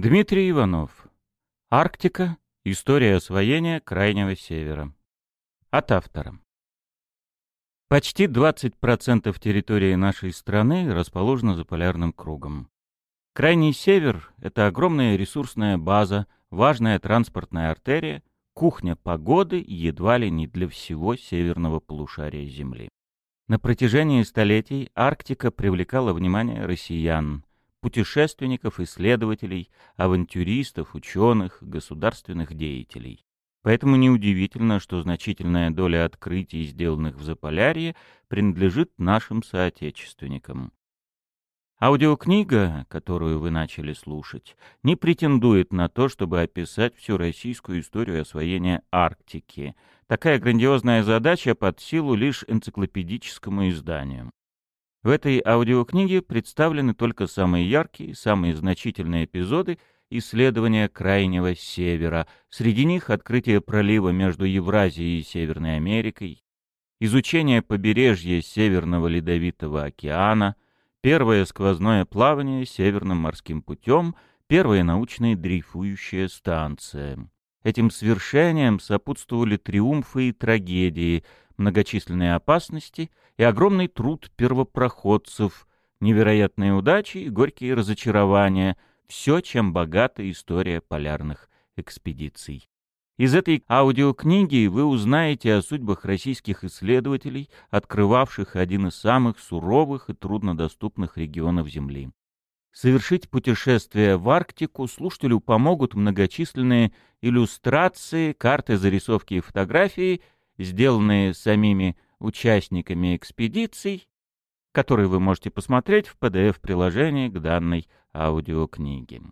Дмитрий Иванов. Арктика. История освоения Крайнего Севера. От автора. Почти 20% территории нашей страны расположено за полярным кругом. Крайний север — это огромная ресурсная база, важная транспортная артерия, кухня погоды едва ли не для всего северного полушария Земли. На протяжении столетий Арктика привлекала внимание россиян, путешественников, исследователей, авантюристов, ученых, государственных деятелей. Поэтому неудивительно, что значительная доля открытий, сделанных в Заполярье, принадлежит нашим соотечественникам. Аудиокнига, которую вы начали слушать, не претендует на то, чтобы описать всю российскую историю освоения Арктики. Такая грандиозная задача под силу лишь энциклопедическому изданию. В этой аудиокниге представлены только самые яркие, самые значительные эпизоды исследования Крайнего Севера. Среди них открытие пролива между Евразией и Северной Америкой, изучение побережья Северного Ледовитого океана, первое сквозное плавание Северным морским путем, первая научная дрейфующая станция. Этим свершениям сопутствовали триумфы и трагедии, многочисленные опасности и огромный труд первопроходцев, невероятные удачи и горькие разочарования — все, чем богата история полярных экспедиций. Из этой аудиокниги вы узнаете о судьбах российских исследователей, открывавших один из самых суровых и труднодоступных регионов Земли. Совершить путешествие в Арктику слушателю помогут многочисленные иллюстрации, карты, зарисовки и фотографии — сделанные самими участниками экспедиций, которые вы можете посмотреть в PDF-приложении к данной аудиокниге.